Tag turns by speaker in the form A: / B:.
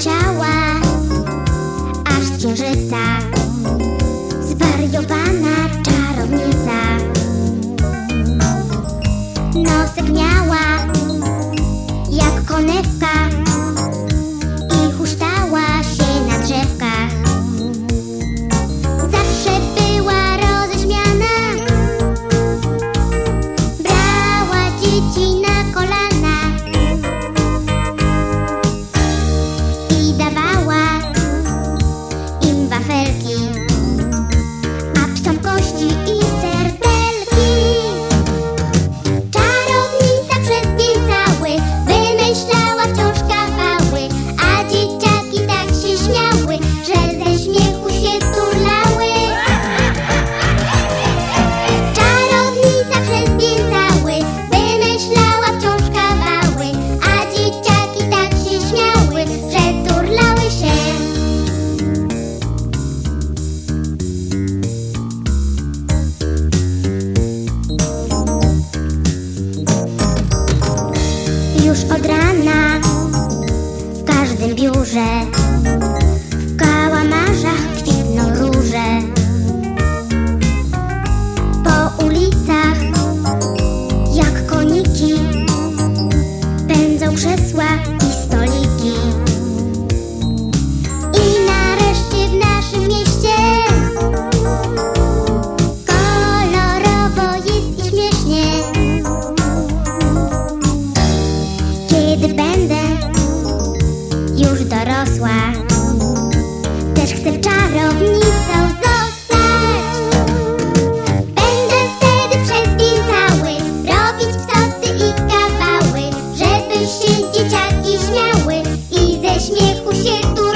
A: poleciała aż z księżyca, zwariowana czarownica. już od rana w każdym biurze. już dorosła. Też chcę czarownicą zostać. Będę wtedy przez dzień cały Robić psoty i kawały Żeby się dzieciaki śmiały I ze śmiechu się tu